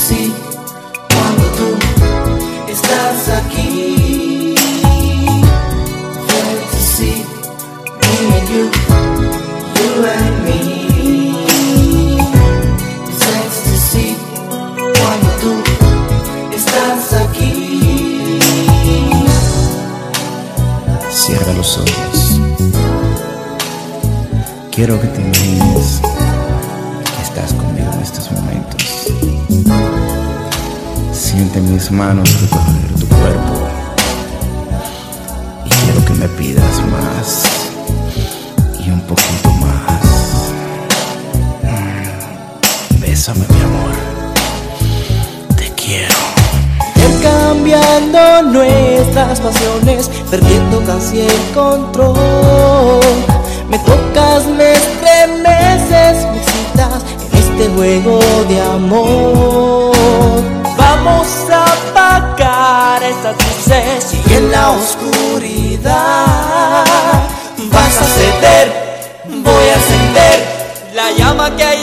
sí cuando tú estás aquí. Fantasy, me and you, you and me. It's ecstasy cuando tú estás aquí. Cierra los ojos. Quiero que te imagines manos recorrer tu cuerpo. Y quiero que me pidas más y un poquito más. Mm, bésame, mi amor. Te quiero. Ir cambiando nuestras pasiones, perdiendo casi el control. Me tocas, me estremeces, me excitas en este juego de amor vamos a apagar estas luces. Y en la oscuridad vas a ceder, voy a encender la llama que hay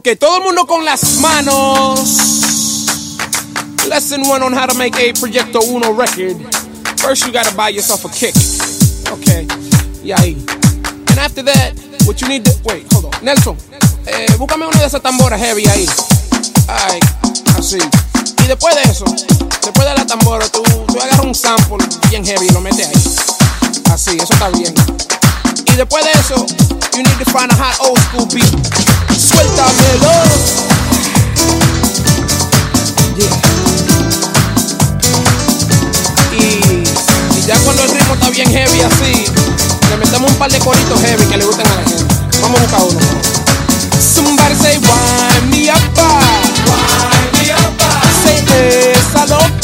Ok, todo el mundo con las manos. Lesson one on how to make a Proyecto Uno record. First, you gotta buy yourself a kick. Okay, y ahí. And after that, what you need to. Wait, hold on. Nelson, eh, búscame una de esas tamboras heavy ahí. Ay, así. Y después de eso, después de la tambora, tú, tú agarras un sample bien heavy y lo metes ahí. Así, eso está bien. Y después de eso, you need to find a hot old school. Suéltamelo. Yeah. Y, y ya cuando el ritmo está bien heavy así, le metemos un par de coritos heavy que le gusten a la gente. Vamos a buscar uno. Somebody say, wind me up, wind me up, say esa loca,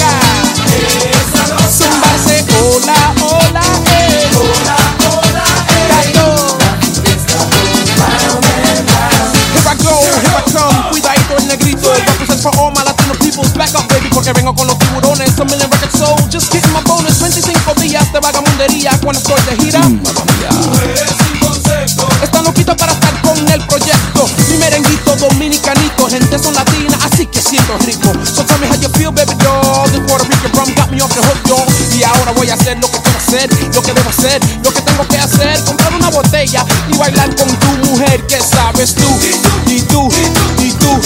porque vengo con los tiburones, a million records sold, just getting my bonus, 25 días de vagamundería cuando estoy de gira. Están loquitos para estar con el proyecto, mi merenguito dominicanito, gente son latina, así que siento rico. So tell me how you feel, baby doll, the Puerto Rican rum got me off the hook, yo. Y ahora voy a hacer lo que quiero hacer, lo que debo hacer, lo que tengo que hacer, comprar una botella y bailar con tu mujer, que sabes tú, y tú, y tú,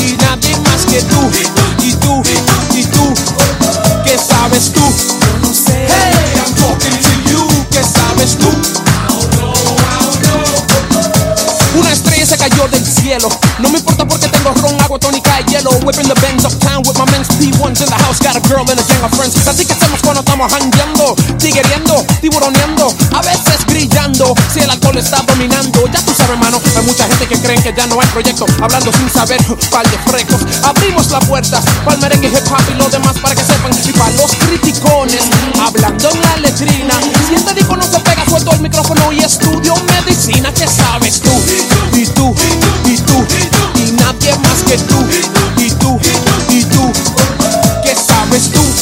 y nadie más que tú, y tú, sabes tú. Una estrella se cayó del cielo. No me importa porque tengo ron, agua tónica y hielo. Whipping the Benz uptown with my men's P1s in the house. Got a girl and a gang of friends. Así que hacemos cuando estamos jangueando, tiguereando, tiburoneando, a veces grillando. Si el alcohol está dominando, ya tú sabes, hermano. Hay mucha gente que creen que ya no hay proyecto. Hablando sin saber, par de frecos. Abrimos las puertas para el merengue hip hop y lo demás para que sepan. Y para los criticones, hablando en la letrina. Si este disco no se pega, suelto el micrófono y estudio medicina. ¿Qué sabes tú? Y tú, y tú, y nadie más que tú. Y tú, y tú, ¿qué sabes tú?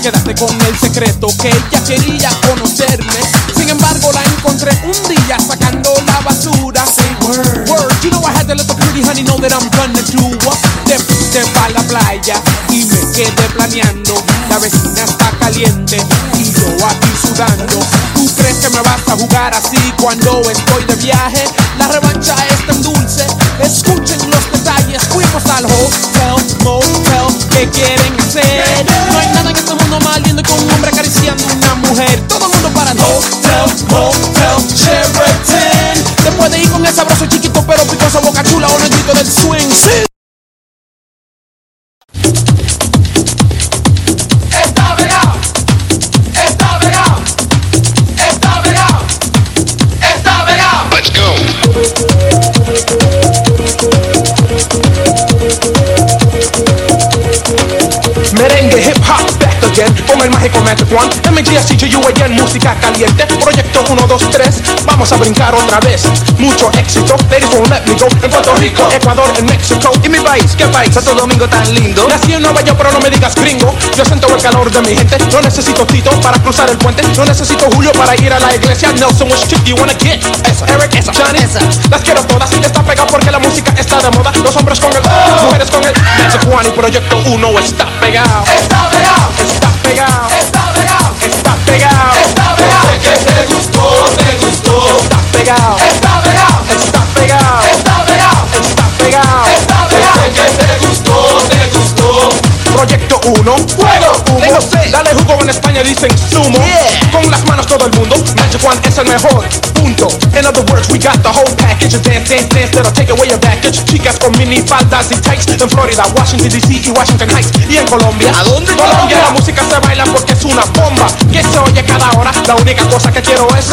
Te quedaste con el secreto que ella quería conocerme. Sin embargo, la encontré un día sacando la basura. word. Word, you know I had to let the pretty honey know that I'm gonna do what? Te fuiste pa' la playa y me quedé planeando. La vecina está caliente y yo aquí sudando. ¿Tú crees que me vas a jugar así cuando estoy de viaje? Otra vez. Mucho éxito Ladies won't let me go En Puerto Rico, Ecuador, en México. ¿Y mi país? ¿Qué país? Santo Domingo tan lindo. Nací en Nueva York pero no me digas gringo. Yo siento el calor de mi gente. No necesito Tito para cruzar el puente. No necesito Julio para ir a la iglesia. Nelson, which chick you wanna get? Esa, Eric, esa, Johnny, esa. Las quiero todas Está pegado porque la música está de moda. Los hombres con el, mujeres con el. Magic One y Proyecto 1 está pegado. Está pegado. Está pegado. Está pegado. Está pegado. Está pegado pegado Está pegado Está pegado Está pegado Está pegado Está pegado que te gustó, te gustó Proyecto 1 Fuego Tengo sed Dale jugo en España dicen sumo. Con las manos todo el mundo. Magic One es el mejor. Punto. In other words, we got the whole package. Dance, dance, dance, that'll take away your baggage. Chicas con mini faldas y tights. En Florida, Washington DC y Washington Heights. Y en Colombia. ¿A dónde, Colombia? La música se baila porque es una bomba. Que se oye cada hora. La única cosa que quiero es.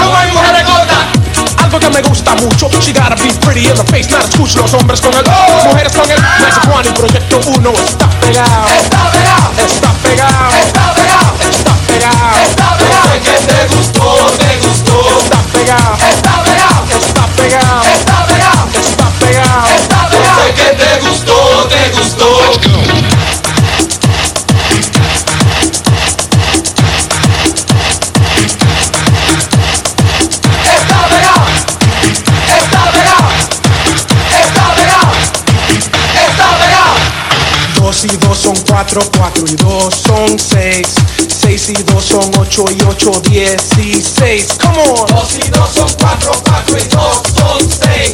Algo que me gusta mucho, she gotta be pretty in the face, not escucho los hombres con el mujeres con el Magic One y Proyecto 1 está pegado, está pegado, está pegado, está pegado, está pegado, está pegado, que te gustó, te gustó. está pegado, está pegado, está pegado, 4, 4 y 2 son 6. 6 y 2 son 8 y 8, 16. Come on. 2 y 2 son 4, 4 y 2 son 6.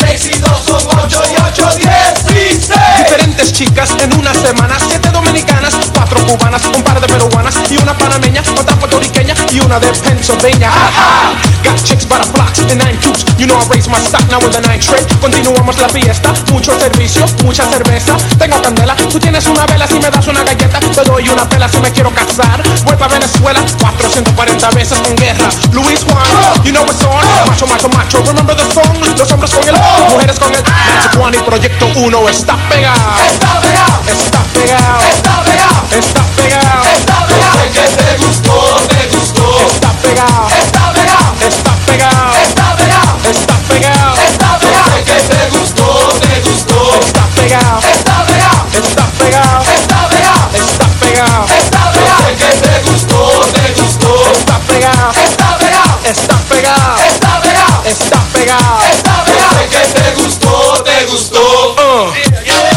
6 y 2 son 8 y 8, 10 siete chicas en una semana, siete dominicanas, cuatro cubanas, un par de peruanas y una panameña, otra puertorriqueña y una de Pennsylvania. Ah. Got chicks by the blocks and nine cubes. You know I raise my stock now with the nine trick. Continuamos la fiesta, mucho servicio, mucha cerveza. Tengo candela, tú tienes una vela si me das una galleta. Te doy una vela si me quiero casar. Vuelvo a Venezuela 440 veces con guerra. Luis Juan, you know it's on. Macho, macho, macho, remember the song. Los hombres con el, mujeres con el. Magic y Proyecto 1 está pegado. Está pegado, está pegado, está pegado, está pegado, está pegado. Sé que te gustó, te gustó. Está pegado, está pegado, está pegado, está pegado, está pegado, está pegado, Sé que te gustó, te gustó. está pegado, está pegado, está pegado, está pegado, está pegado, está pegado, Sé que te gustó, te gustó. está pegado, está pegado, está pegado, está pegado, está pegado, está pegado. Sé que te gustó, te gustó. Uh.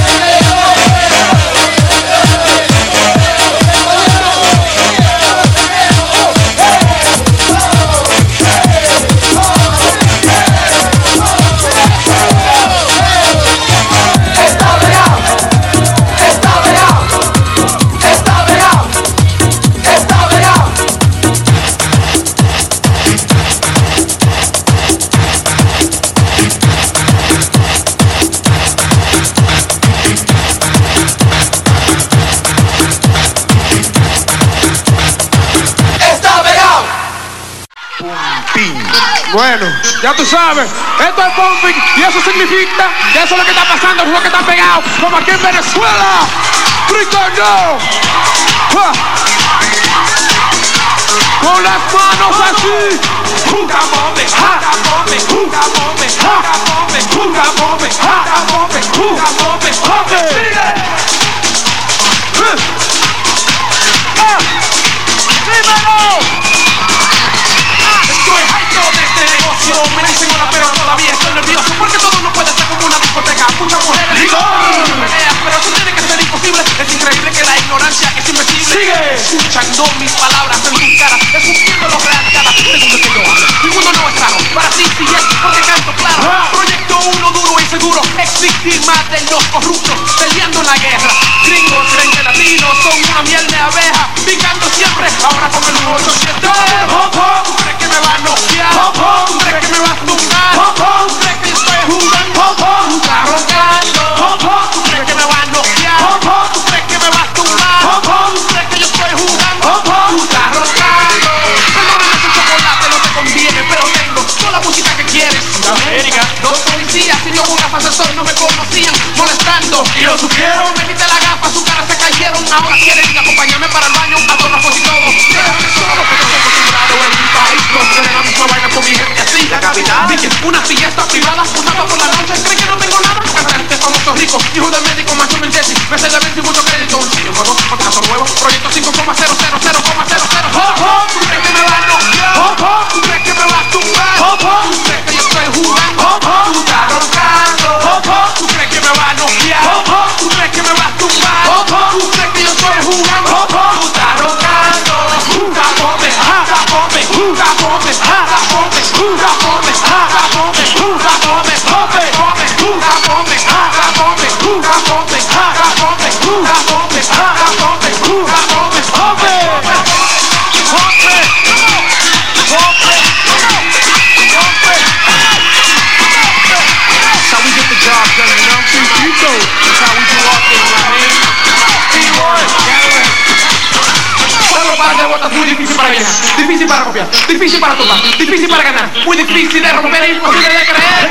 Bueno, ya tú sabes, esto es bumping y eso significa que eso es lo que está pasando, eso es lo que está pegado, como aquí en Venezuela. Gritando. Ja. Con las manos así. Juga bombe, juga bombe, juga bombe, juga bombe, juga bombe, juga bombe, juga bombe, bombe. Dímelo. Estoy harto de negocio Me dicen hola pero todavía estoy nervioso Porque todo no puede ser como una discoteca. Muchas mujeres peleas, Pero eso tiene que ser imposible. Es increíble que la ignorancia es invencible. Sigue Escuchando mis palabras en tu cara Escupiendo los real cada segundo que yo hablo. Mi mundo no es raro Para ti sí es porque canto claro. Proyecto uno duro y seguro Ex víctima de los corruptos Peleando en la guerra. Gringos creen que latinos son una miel de abeja Picando siempre Ahora con el 8-7 ¿Tú crees que me va a noquear? ¿Tú crees que me va a tumbar? Un asesor no me conocían Molestando. Y lo supieron Me quité la gafa, su cara se cayeron. Ahora quieren acompañarme para el baño A fotos y todo. Déjame solo que estoy acostumbrado en mi país. No tienen la misma vaina con mi gente así La capital. Dije, una fiesta privada Usando por la noche. ¿Creen que no tengo nada? Cantante famoso rico Hijo del médico macho en Jesse Me sé de 20 y mucho crédito. Un sitio nuevo Contrato nuevo Proyecto 5,000,000,000 ¿Tú crees que me va a noquear? ¿Tú crees que me va a tumbar? ¿Tú crees que yo estoy jugando? ¿Tú estás me va a noquear? ¿Tú crees que me va a tumbar? ¿Tú crees que yo estoy jugando? Tú estás juga difícil para tomar, difícil para ganar, muy difícil de romper, imposible de creer.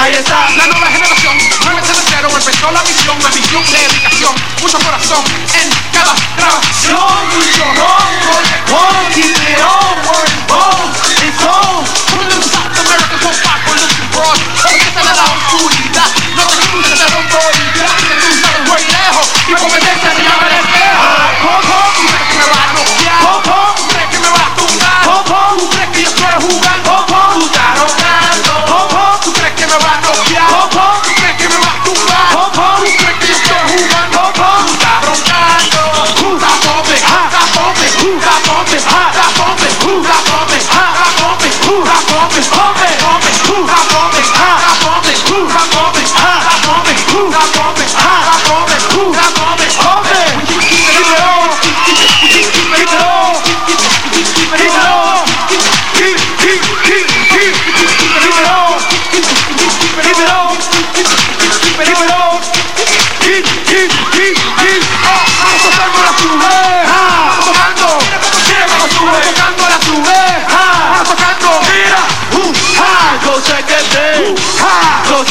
Ahí está. La nueva generación, muévete de cero, empezó la misión, una misión de dedicación, mucho corazón en cada grabación, mucho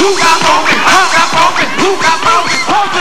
Who got pumping? Who got pumping. Who got pumping? Who?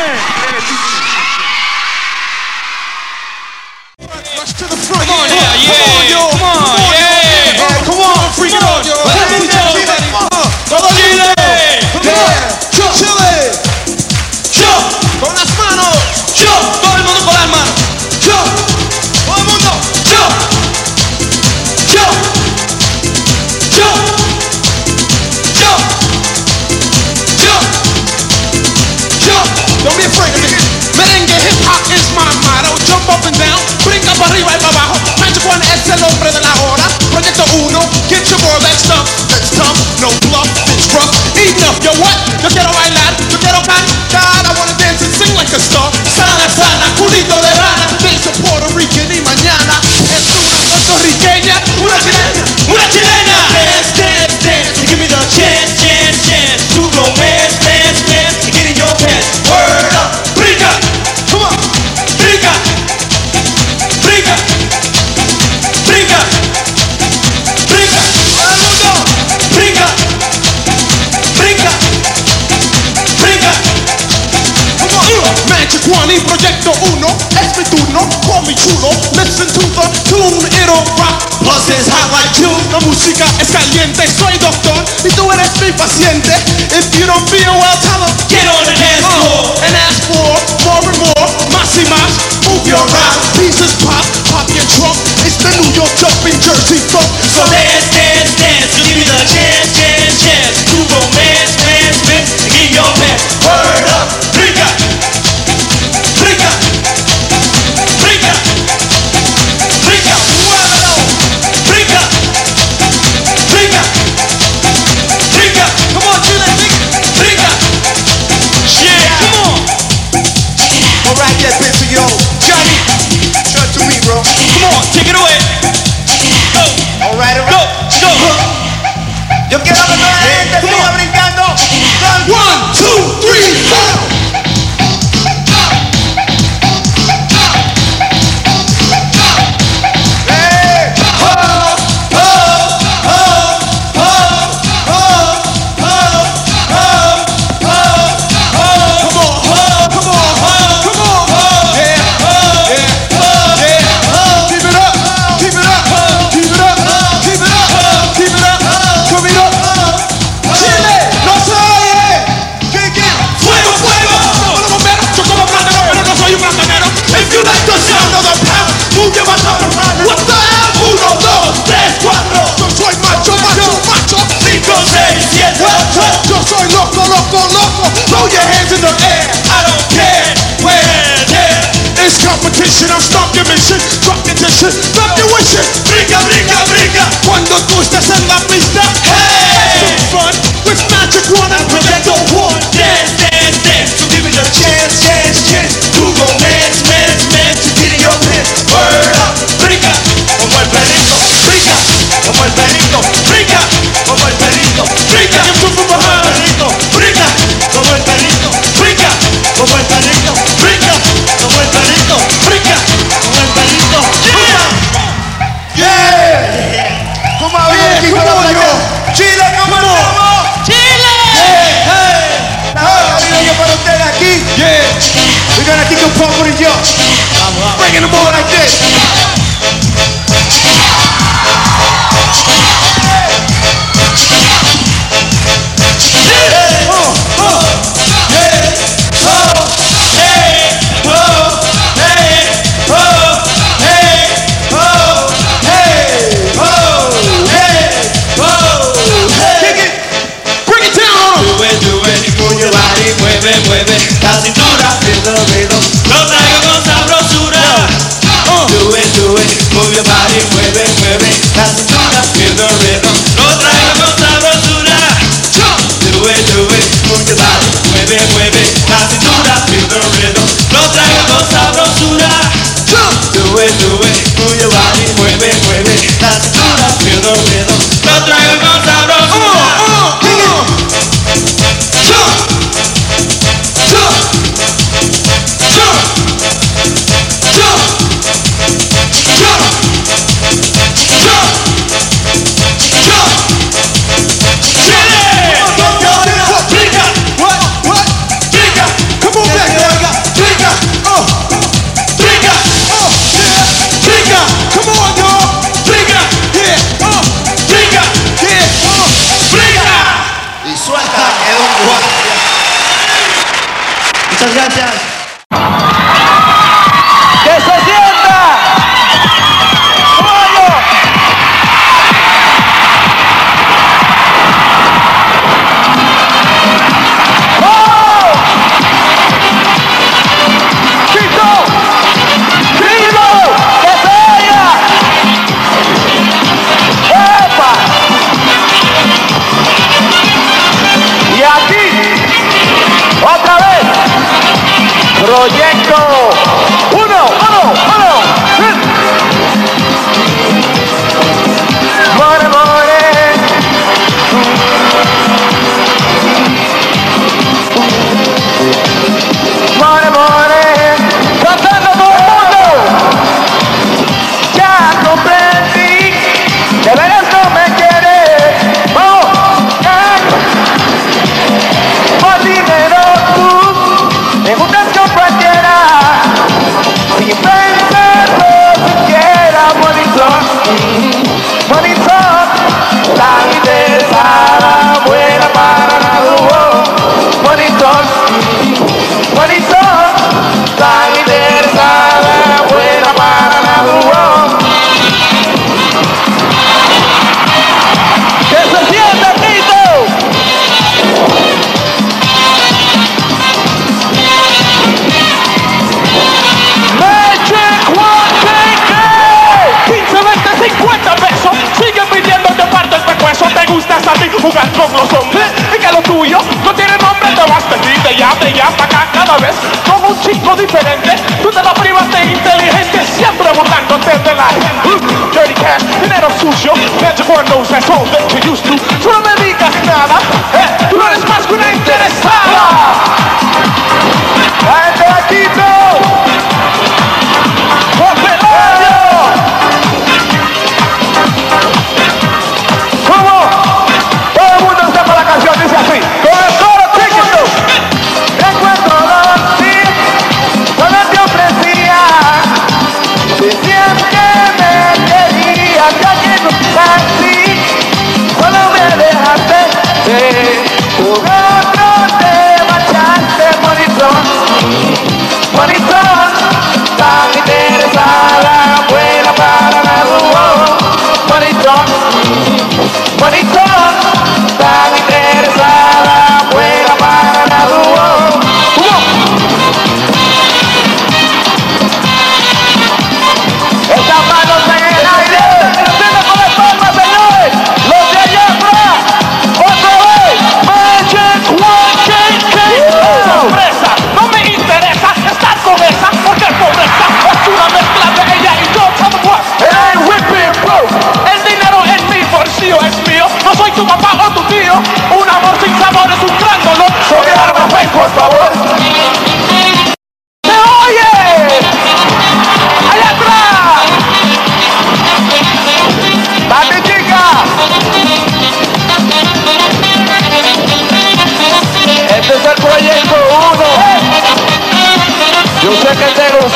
yo. Magic One knows that's all that you used to. From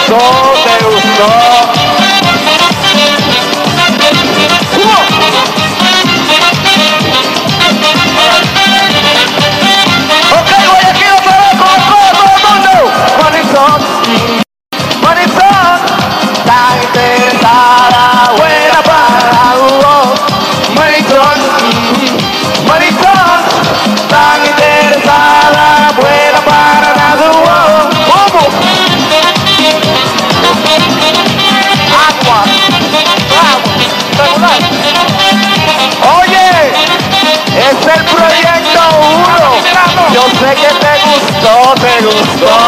só Deus sabe. Você é quer é? pega o sol, pega o sol.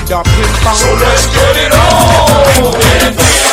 with a ping pong. So let's get it on.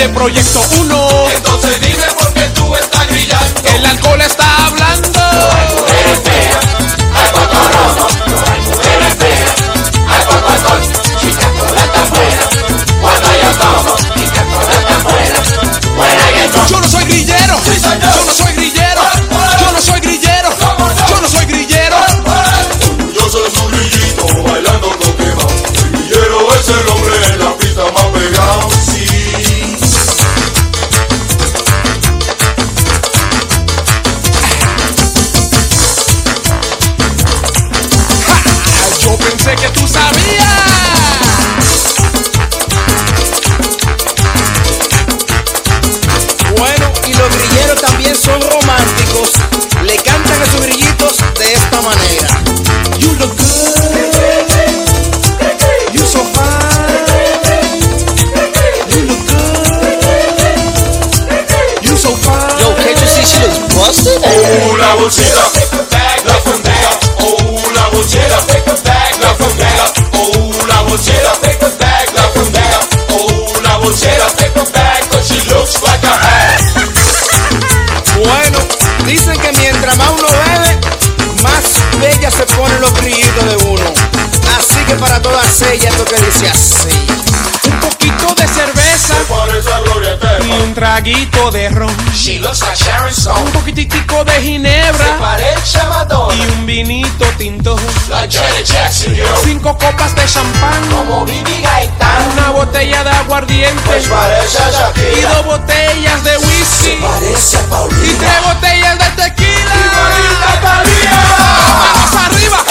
de Proyecto 1. Entonces dime por qué tú estás brillando. El alcohol está poquitito de ron. She looks like Sharon Stone. Un poquititico de ginebra. Y un vinito tinto. Cinco copas de champán. Una botella de aguardiente. Y dos botellas de whisky. Y tres botellas de tequila. Arriba.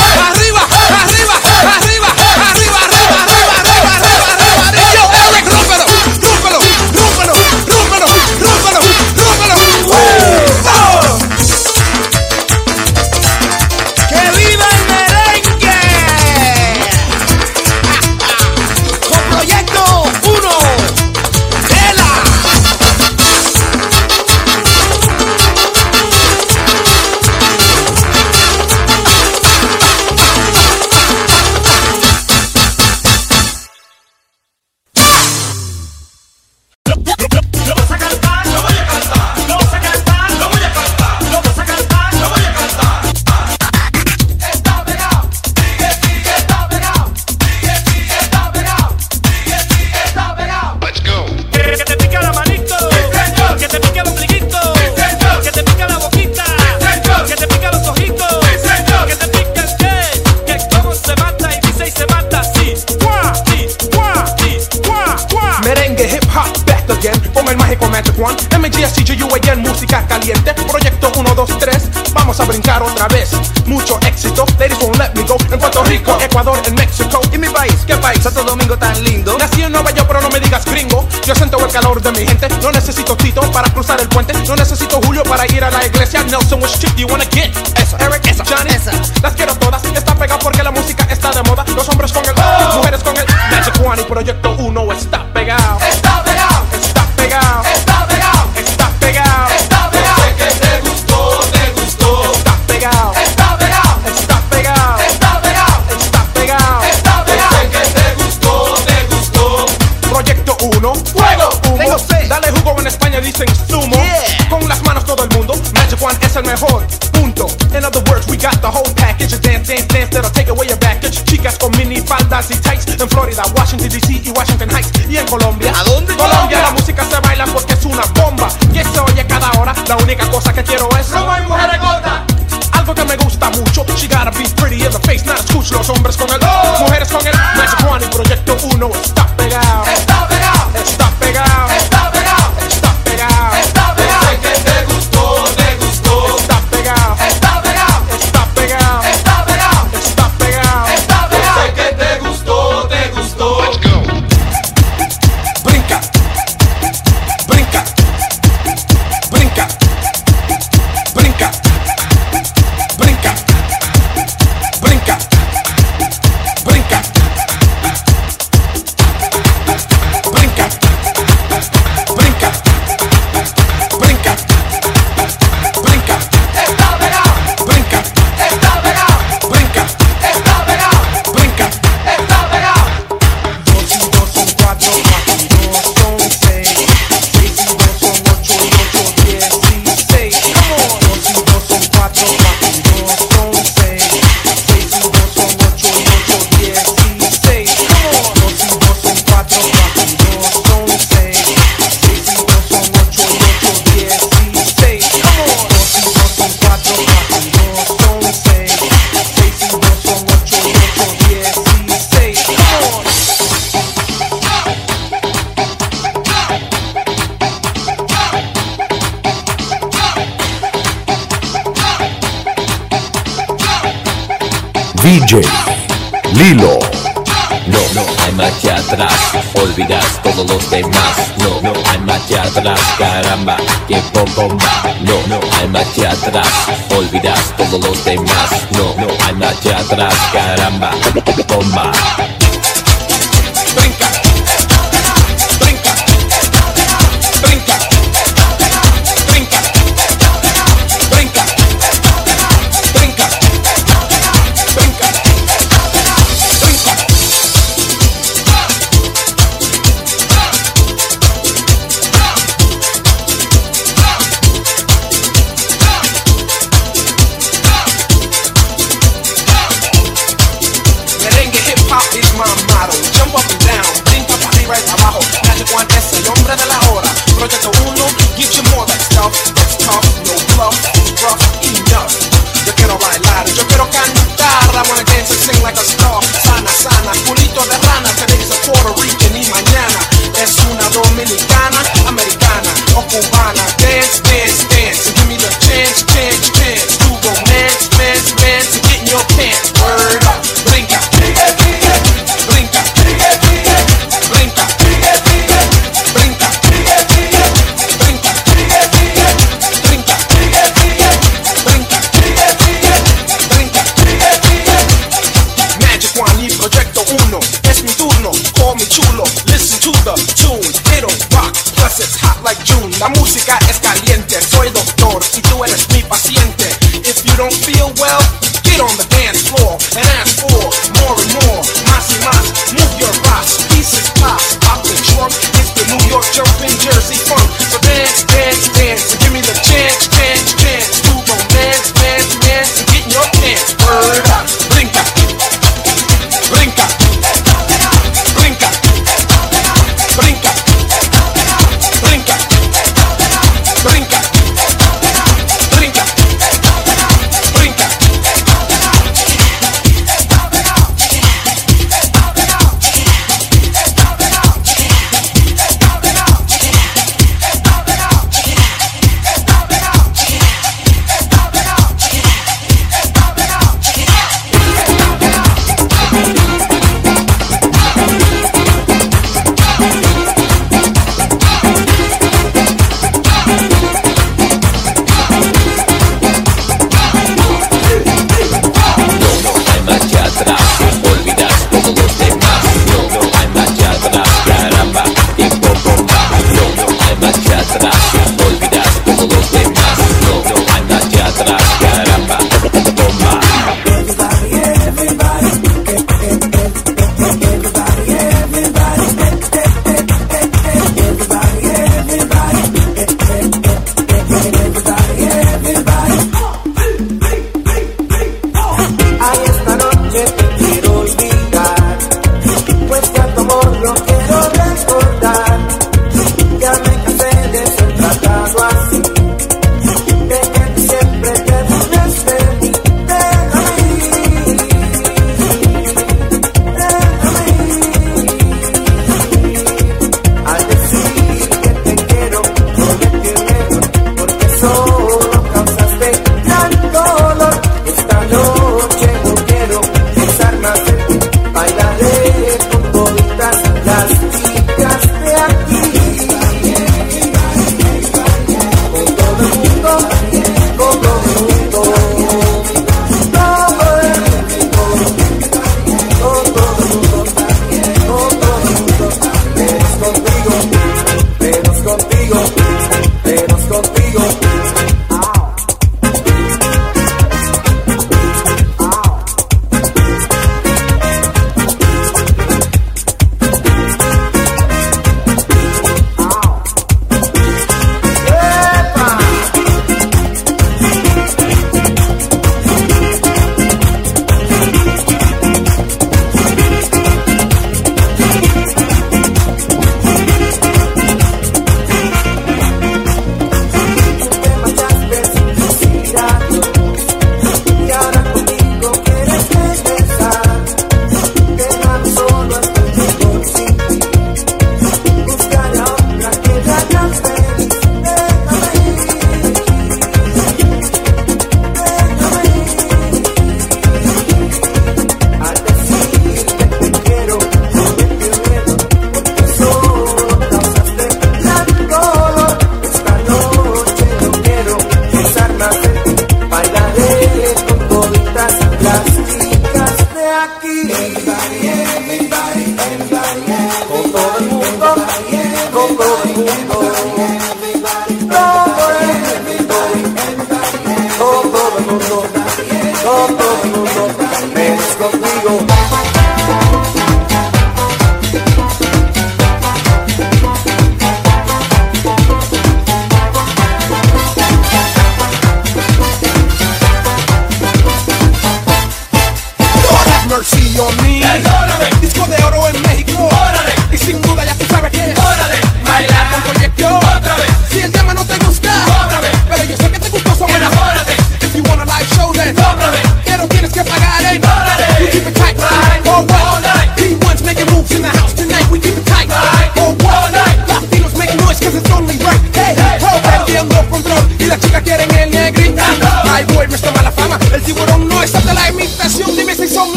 poquito de rana, tenéis a Puerto Rican in my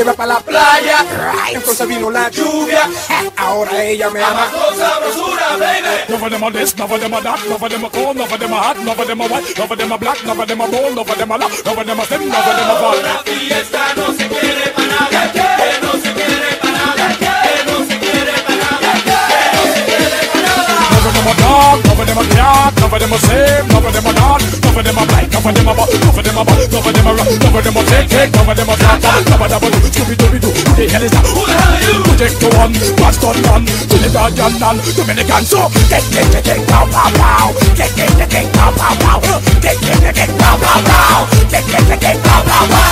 lleva para la playa. Right. Entonces vino la lluvia. Ahora ella me ama. con sabrosura, them this, them that, them cold, them hot, none of them are white, none of them black, them bold, them them thin, none of them fat. fiesta no se quiere talk, none of them a none of them a none of them a not, none of them a bite, none of them a none of them a none of them a rock, none of them a take, take, none of them a drop, none of them a do, scooby dooby doo. Who the hell is that? Who the hell are you? Project one, so. Pow pow pow, pow pow pow, pow pow pow, pow pow pow.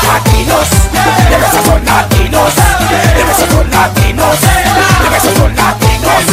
Latinos, Latinos, Latinos, Latinos, Latinos.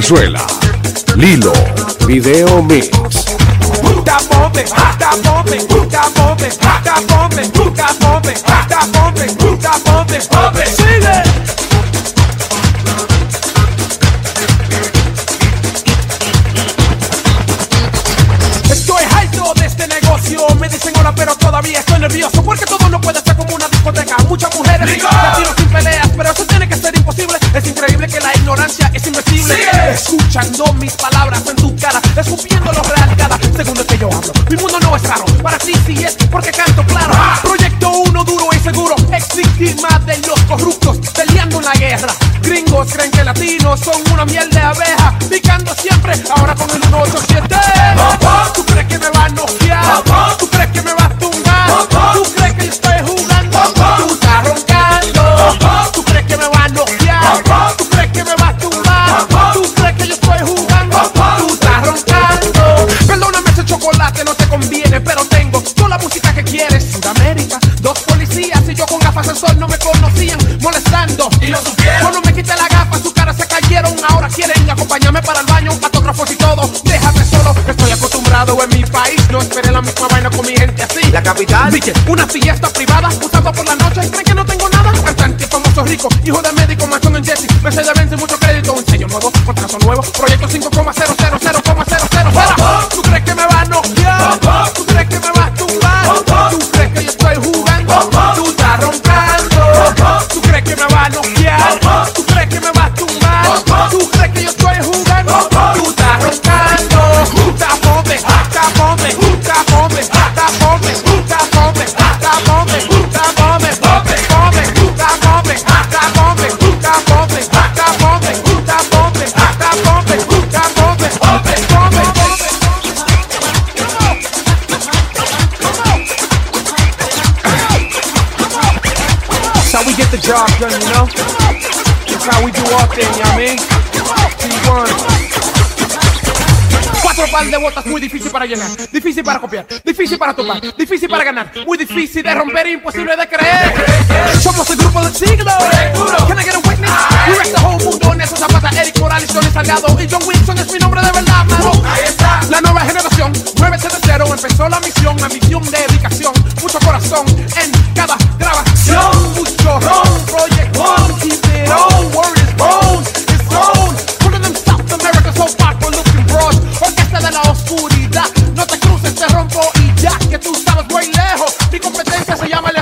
Venezuela. Lilo, video mix. escuchando mis palabras. Si ya está privada, usando por la noche, creen que no tengo nada. Cantante famoso rico, hijo de médico, machón en Jesse, me sé de vence mucho crédito, un sello nuevo, contrato nuevo, proyecto 5 job done, you know? That's how we do our thing, you know what I mean? Otro de botas muy difícil para llenar, difícil para copiar, difícil para topar, difícil para ganar, muy difícil de romper, imposible de creer. Somos el grupo del siglo. Can I get a witness? We wreck the whole mundo en esos zapatas. Eric Morales, Johnny Salgado y John Wilson es mi nombre de verdad, mano. Ahí está. La nueva generación, 9 de cero, empezó la misión, la misión de dedicación, mucho corazón en cada grabación, mucho ron, project one, keep it on, word is bone, it's grown. Pulling them South America so popular. De la oscuridad. No te cruces, te rompo y ya que tú estabas muy lejos. Mi competencia se llama el